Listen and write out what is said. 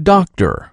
doctor.